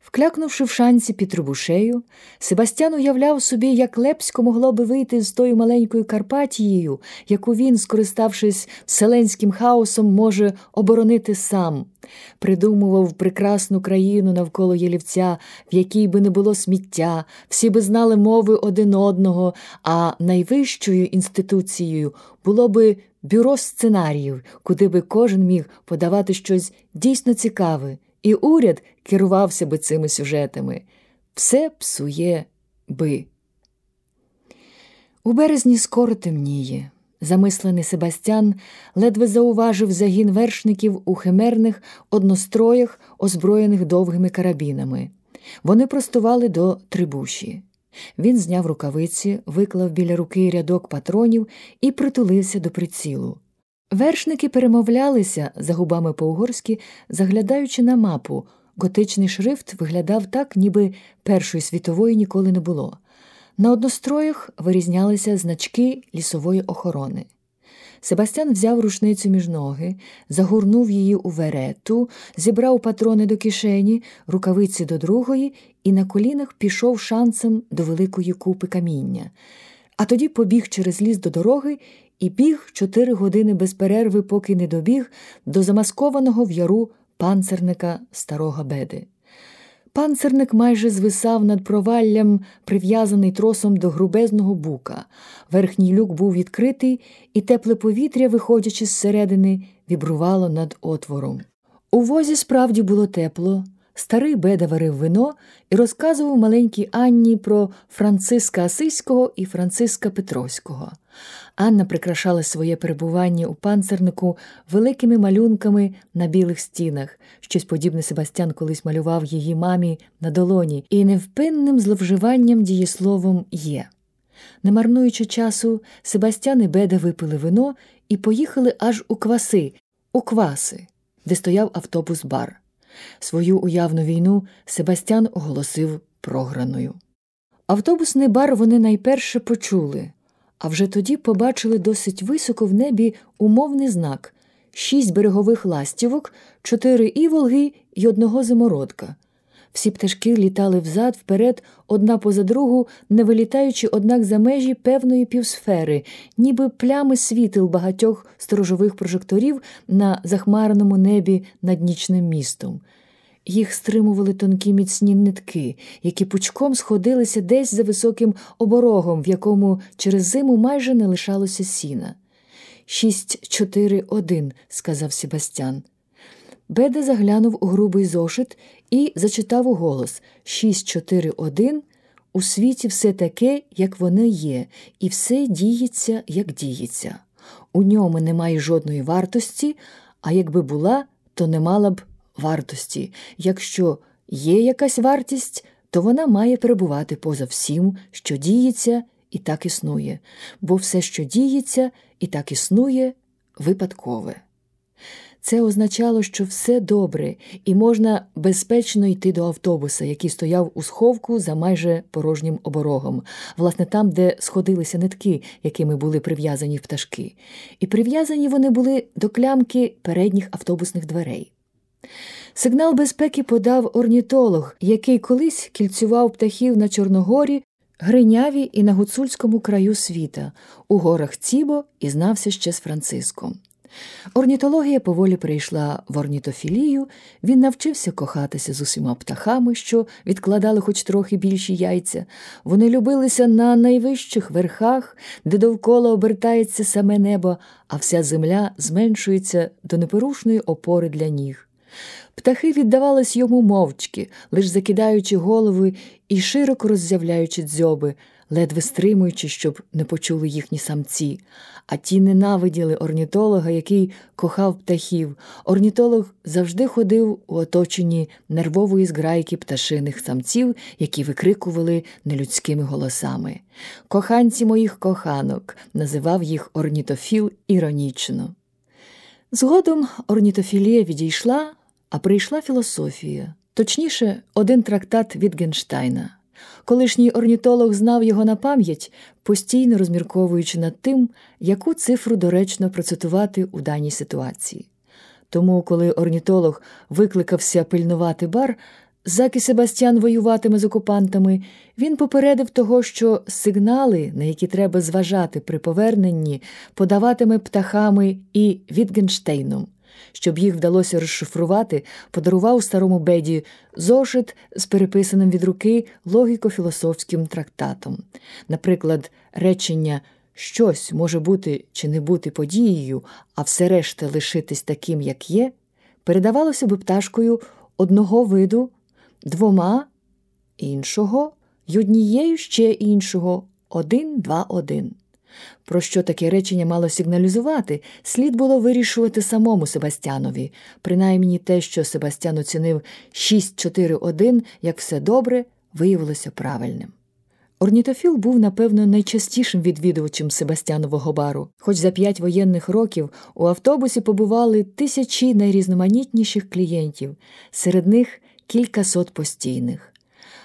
Вклякнувши в шанці під трубушею, Себастьян уявляв собі, як лепсько могло би вийти з тою маленькою Карпатією, яку він, скориставшись вселенським хаосом, може оборонити сам, придумував прекрасну країну навколо Єлівця, в якій би не було сміття, всі би знали мови один одного, а найвищою інституцією було би бюро сценаріїв, куди би кожен міг подавати щось дійсно цікаве і уряд керувався би цими сюжетами. Все псує би. У березні скоро темніє. Замислений Себастьян ледве зауважив загін вершників у химерних одностроях, озброєних довгими карабінами. Вони простували до трибуші. Він зняв рукавиці, виклав біля руки рядок патронів і притулився до прицілу. Вершники перемовлялися за губами по-угорськи, заглядаючи на мапу. Готичний шрифт виглядав так, ніби Першої світової ніколи не було. На одностроях вирізнялися значки лісової охорони. Себастьян взяв рушницю між ноги, загорнув її у верету, зібрав патрони до кишені, рукавиці до другої і на колінах пішов шансом до великої купи каміння, а тоді побіг через ліс до дороги і біг чотири години без перерви, поки не добіг до замаскованого в яру панцерника старого беди. Панцерник майже звисав над проваллям, прив'язаний тросом до грубезного бука. Верхній люк був відкритий, і тепле повітря, виходячи зсередини, вібрувало над отвором. У возі справді було тепло. Старий беда варив вино і розказував маленькій Анні про Франциска Асиського і Франциска Петровського. Анна прикрашала своє перебування у панцернику великими малюнками на білих стінах, щось подібне Себастьян колись малював її мамі на долоні, і невпинним зловживанням дієсловом є. Не марнуючи часу, Себастьян і Беда випили вино і поїхали аж у кваси, у кваси, де стояв автобус бар. Свою уявну війну Себастьян оголосив програною. Автобусний бар вони найперше почули а вже тоді побачили досить високо в небі умовний знак шість берегових ластівок, чотири іволги й одного зимородка. Всі пташки літали взад, вперед, одна поза другу, не вилітаючи, однак, за межі певної півсфери, ніби плями світил багатьох сторожових прожекторів на захмареному небі над нічним містом. Їх стримували тонкі міцні нитки, які пучком сходилися десь за високим оборогом, в якому через зиму майже не лишалося сіна. Шість, чотири, один, сказав Себастьян. Беда заглянув у грубий зошит і зачитав у голос Шість, чотири, один. У світі все таке, як воно є, і все діється, як діється. У ньому немає жодної вартості, а якби була, то не мала б вартості. Якщо є якась вартість, то вона має перебувати поза всім, що діється і так існує, бо все, що діється і так існує, випадкове. Це означало, що все добре, і можна безпечно йти до автобуса, який стояв у сховку за майже порожнім оборогом, власне, там, де сходилися нитки, якими були прив'язані пташки, і прив'язані вони були до клямки передніх автобусних дверей. Сигнал безпеки подав орнітолог, який колись кільцював птахів на Чорногорі, Гриняві і на гуцульському краю світа, у горах Цібо і знався ще з Франциском. Орнітологія поволі перейшла в орнітофілію, він навчився кохатися з усіма птахами, що відкладали хоч трохи більші яйця. Вони любилися на найвищих верхах, де довкола обертається саме небо, а вся земля зменшується до непорушної опори для ніг. Птахи віддавались йому мовчки, лиш закидаючи голови і широко роззявляючи дзьоби, ледве стримуючи, щоб не почули їхні самці, а ті ненавиділи орнітолога, який кохав птахів. Орнітолог завжди ходив у оточенні нервової зграйки пташиних самців, які викрикували нелюдськими голосами. Коханці моїх коханок називав їх орнітофіл іронічно. Згодом орнітофілія відійшла а прийшла філософія, точніше, один трактат Вітгенштайна. Колишній орнітолог знав його на пам'ять, постійно розмірковуючи над тим, яку цифру доречно процитувати у даній ситуації. Тому, коли орнітолог викликався пильнувати бар, заки Себастьян воюватиме з окупантами, він попередив того, що сигнали, на які треба зважати при поверненні, подаватиме птахами і Вітгенштейном. Щоб їх вдалося розшифрувати, подарував старому беді зошит з переписаним від руки логіко-філософським трактатом. Наприклад, речення щось може бути чи не бути подією, а все решта лишитись таким, як є, передавалося би пташкою одного виду, двома іншого й однією ще іншого один, два, один. Про що таке речення мало сигналізувати, слід було вирішувати самому Себастьянові, принаймні те, що Себастьян оцінив 6-4-1, як все добре, виявилося правильним. Орнітофіл був, напевно, найчастішим відвідувачем Себастьянового бару, хоч за п'ять воєнних років у автобусі побували тисячі найрізноманітніших клієнтів, серед них кількасот постійних.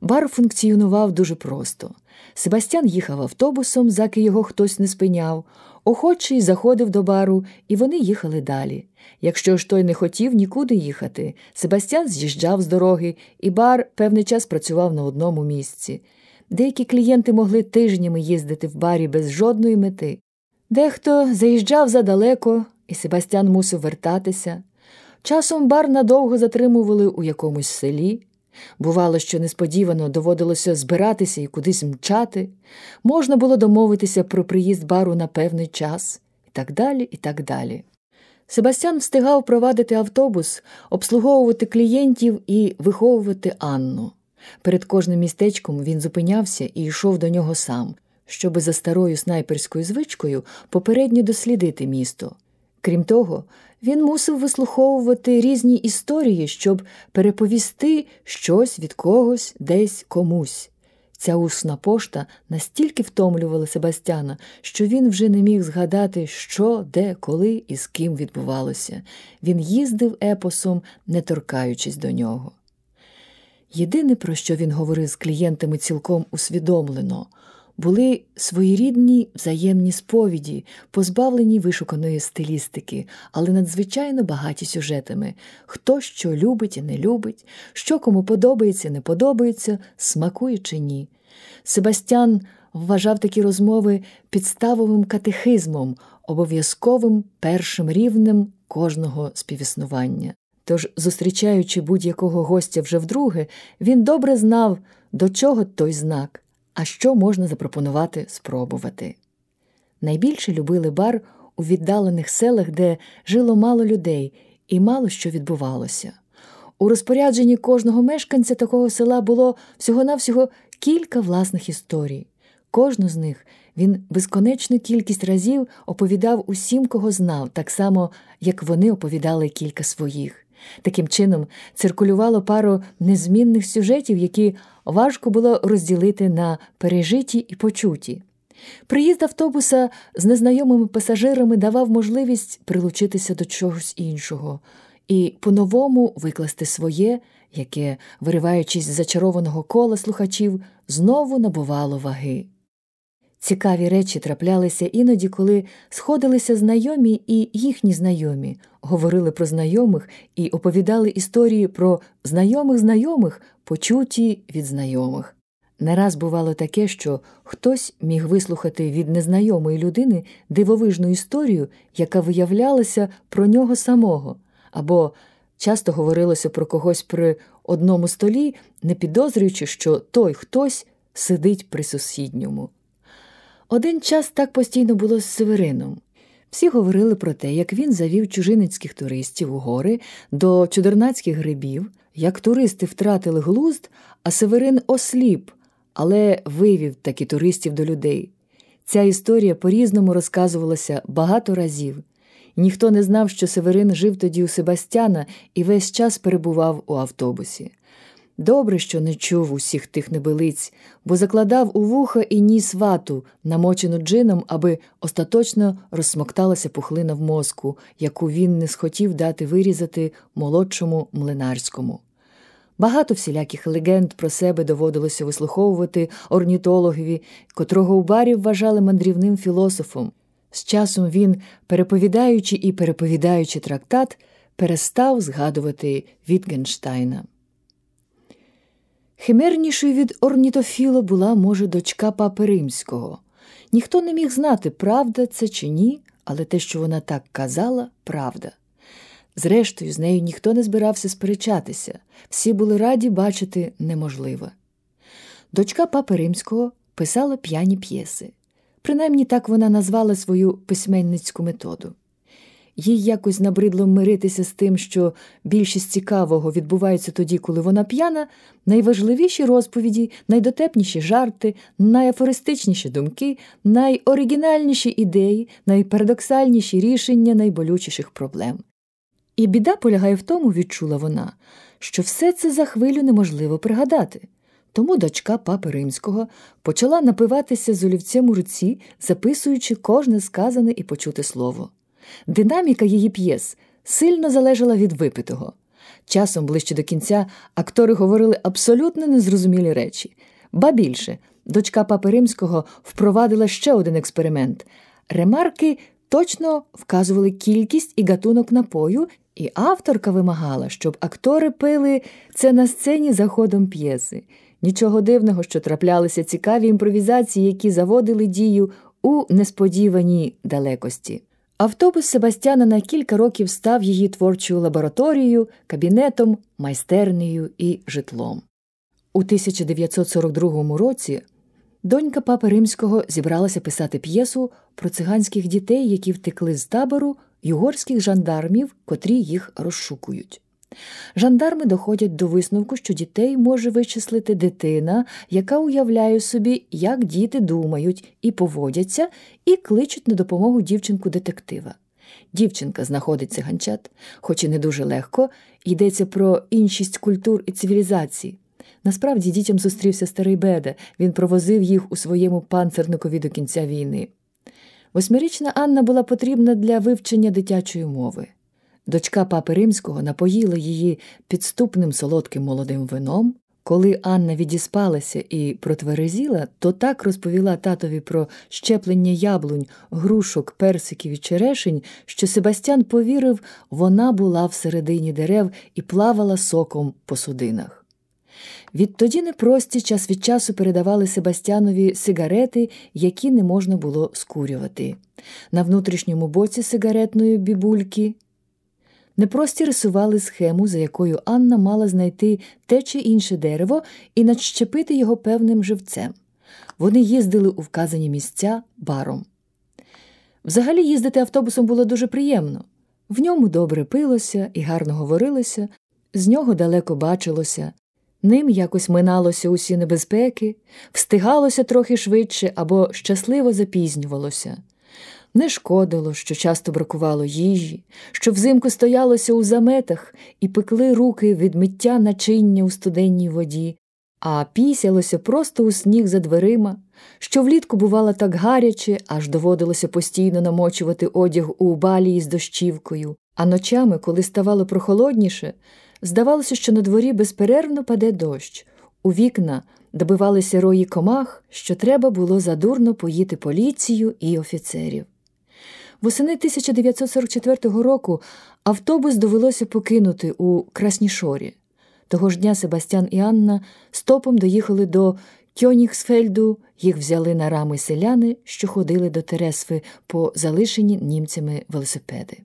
Бар функціонував дуже просто. Себастьян їхав автобусом, заки його хтось не спиняв, охочий заходив до бару, і вони їхали далі. Якщо ж той не хотів нікуди їхати, Себастьян з'їжджав з дороги, і бар певний час працював на одному місці. Деякі клієнти могли тижнями їздити в барі без жодної мети. Дехто заїжджав задалеко, і Себастьян мусив вертатися. Часом бар надовго затримували у якомусь селі. Бувало, що несподівано доводилося збиратися і кудись мчати, можна було домовитися про приїзд бару на певний час, і так далі, і так далі. Себастьян встигав провадити автобус, обслуговувати клієнтів і виховувати Анну. Перед кожним містечком він зупинявся і йшов до нього сам, щоби за старою снайперською звичкою попередньо дослідити місто. Крім того, він мусив вислуховувати різні історії, щоб переповісти щось від когось десь комусь. Ця усна пошта настільки втомлювала Себастьяна, що він вже не міг згадати, що, де, коли і з ким відбувалося. Він їздив епосом, не торкаючись до нього. Єдине, про що він говорив з клієнтами цілком усвідомлено, були своєрідні взаємні сповіді, позбавлені вишуканої стилістики, але надзвичайно багаті сюжетами хто що любить і не любить, що кому подобається, і не подобається, смакує чи ні. Себастьян вважав такі розмови підставовим катехизмом, обов'язковим першим рівнем кожного співіснування. Тож, зустрічаючи будь-якого гостя вже вдруге, він добре знав, до чого той знак, а що можна запропонувати спробувати. Найбільше любили бар у віддалених селах, де жило мало людей і мало що відбувалося. У розпорядженні кожного мешканця такого села було всього-навсього кілька власних історій. Кожну з них він безконечну кількість разів оповідав усім, кого знав, так само, як вони оповідали кілька своїх. Таким чином, циркулювало пару незмінних сюжетів, які важко було розділити на пережиті і почуті. Приїзд автобуса з незнайомими пасажирами давав можливість прилучитися до чогось іншого і по-новому викласти своє, яке, вириваючись з зачарованого кола слухачів, знову набувало ваги. Цікаві речі траплялися іноді, коли сходилися знайомі і їхні знайомі, говорили про знайомих і оповідали історії про знайомих знайомих, почуті від знайомих. Не раз бувало таке, що хтось міг вислухати від незнайомої людини дивовижну історію, яка виявлялася про нього самого, або часто говорилося про когось при одному столі, не підозрюючи, що той хтось сидить при сусідньому. Один час так постійно було з Северином. Всі говорили про те, як він завів чужиницьких туристів у гори до чудернацьких грибів, як туристи втратили глузд, а Северин осліп, але вивів таки туристів до людей. Ця історія по різному розказувалася багато разів. Ніхто не знав, що Северин жив тоді у Себастьяна і весь час перебував у автобусі. Добре, що не чув усіх тих небелиць, бо закладав у вуха і ніс вату, намочену джином, аби остаточно розсмокталася пухлина в мозку, яку він не схотів дати вирізати молодшому млинарському. Багато всіляких легенд про себе доводилося вислуховувати орнітологові, котрого у барі вважали мандрівним філософом. З часом він, переповідаючи і переповідаючи трактат, перестав згадувати Вітгенштайна. Химернішою від орнітофіло була, може, дочка папи римського. Ніхто не міг знати, правда це чи ні, але те, що вона так казала, правда. Зрештою, з нею ніхто не збирався сперечатися, всі були раді бачити неможливе. Дочка папи римського писала п'яні п'єси. Принаймні так вона назвала свою письменницьку методу. Їй якось набридло миритися з тим, що більшість цікавого відбувається тоді, коли вона п'яна, найважливіші розповіді, найдотепніші жарти, найафористичніші думки, найоригінальніші ідеї, найпарадоксальніші рішення найболючіших проблем. І біда полягає в тому, відчула вона, що все це за хвилю неможливо пригадати. Тому дочка папи римського почала напиватися з олівцем у руці, записуючи кожне сказане і почуте слово. Динаміка її п'єс сильно залежала від випитого. Часом ближче до кінця актори говорили абсолютно незрозумілі речі. Ба більше, дочка папи римського впровадила ще один експеримент. Ремарки точно вказували кількість і гатунок напою, і авторка вимагала, щоб актори пили це на сцені за ходом п'єси. Нічого дивного, що траплялися цікаві імпровізації, які заводили дію у несподіваній далекості. Автобус Себастьяна на кілька років став її творчою лабораторією, кабінетом, майстернею і житлом. У 1942 році донька папи римського зібралася писати п'єсу про циганських дітей, які втекли з табору югорських жандармів, котрі їх розшукують. Жандарми доходять до висновку, що дітей може вичислити дитина, яка уявляє собі, як діти думають і поводяться, і кличуть на допомогу дівчинку детектива. Дівчинка знаходить циганчат, хоч і не дуже легко, йдеться про іншість культур і цивілізацій. Насправді дітям зустрівся старий Беда, він провозив їх у своєму панцерникові до кінця війни. Восьмирічна Анна була потрібна для вивчення дитячої мови. Дочка папи римського напоїла її підступним солодким молодим вином. Коли Анна відіспалася і протверезіла, то так розповіла татові про щеплення яблунь, грушок, персиків і черешень, що Себастьян повірив, вона була всередині дерев і плавала соком по судинах. Відтоді непрості час від часу передавали Себастьянові сигарети, які не можна було скурювати. На внутрішньому боці сигаретної бібульки непрості рисували схему, за якою Анна мала знайти те чи інше дерево і надщепити його певним живцем. Вони їздили у вказані місця баром. Взагалі їздити автобусом було дуже приємно. В ньому добре пилося і гарно говорилося, з нього далеко бачилося, ним якось миналося усі небезпеки, встигалося трохи швидше або щасливо запізнювалося. Не шкодило, що часто бракувало їжі, що взимку стоялося у заметах і пекли руки від миття начиння у студенній воді, а пісялося просто у сніг за дверима, що влітку бувало так гаряче, аж доводилося постійно намочувати одяг у балії з дощівкою, а ночами, коли ставало прохолодніше, здавалося, що на дворі безперервно паде дощ, у вікна добивалися рої комах, що треба було задурно поїти поліцію і офіцерів. Восени 1944 року автобус довелося покинути у Краснішорі. Того ж дня Себастьян і Анна стопом доїхали до Кьонігсфельду, їх взяли на рами селяни, що ходили до Тересви по залишені німцями велосипеди.